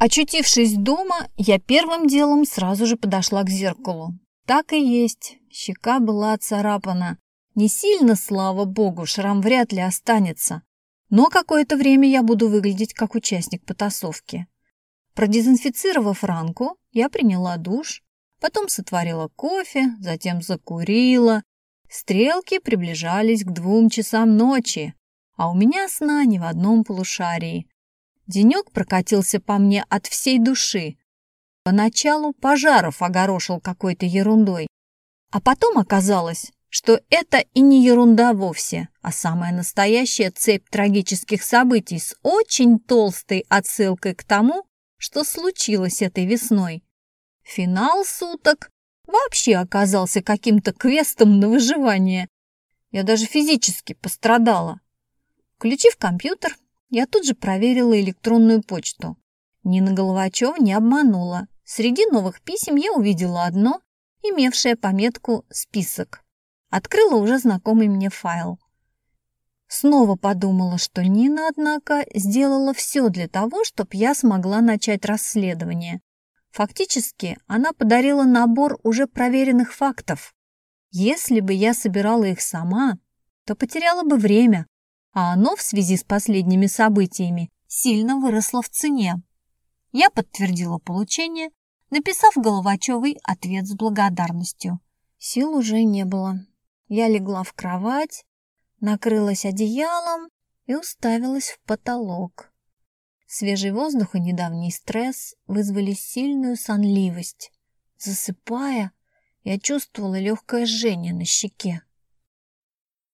Очутившись дома, я первым делом сразу же подошла к зеркалу. Так и есть, щека была царапана. Не сильно, слава богу, шрам вряд ли останется. Но какое-то время я буду выглядеть как участник потасовки. Продезинфицировав ранку, я приняла душ, потом сотворила кофе, затем закурила. Стрелки приближались к двум часам ночи, а у меня сна ни в одном полушарии. Денек прокатился по мне от всей души. Поначалу Пожаров огорошил какой-то ерундой, а потом оказалось, что это и не ерунда вовсе, а самая настоящая цепь трагических событий с очень толстой отсылкой к тому, что случилось этой весной. Финал суток вообще оказался каким-то квестом на выживание. Я даже физически пострадала. Включив компьютер, я тут же проверила электронную почту. Нина Головачева не обманула. Среди новых писем я увидела одно, имевшее пометку «Список». Открыла уже знакомый мне файл. Снова подумала, что Нина, однако, сделала все для того, чтобы я смогла начать расследование. Фактически, она подарила набор уже проверенных фактов. Если бы я собирала их сама, то потеряла бы время, а оно в связи с последними событиями сильно выросло в цене. Я подтвердила получение, написав Головачевой ответ с благодарностью. Сил уже не было. Я легла в кровать, накрылась одеялом и уставилась в потолок. Свежий воздух и недавний стресс вызвали сильную сонливость. Засыпая, я чувствовала легкое жжение на щеке.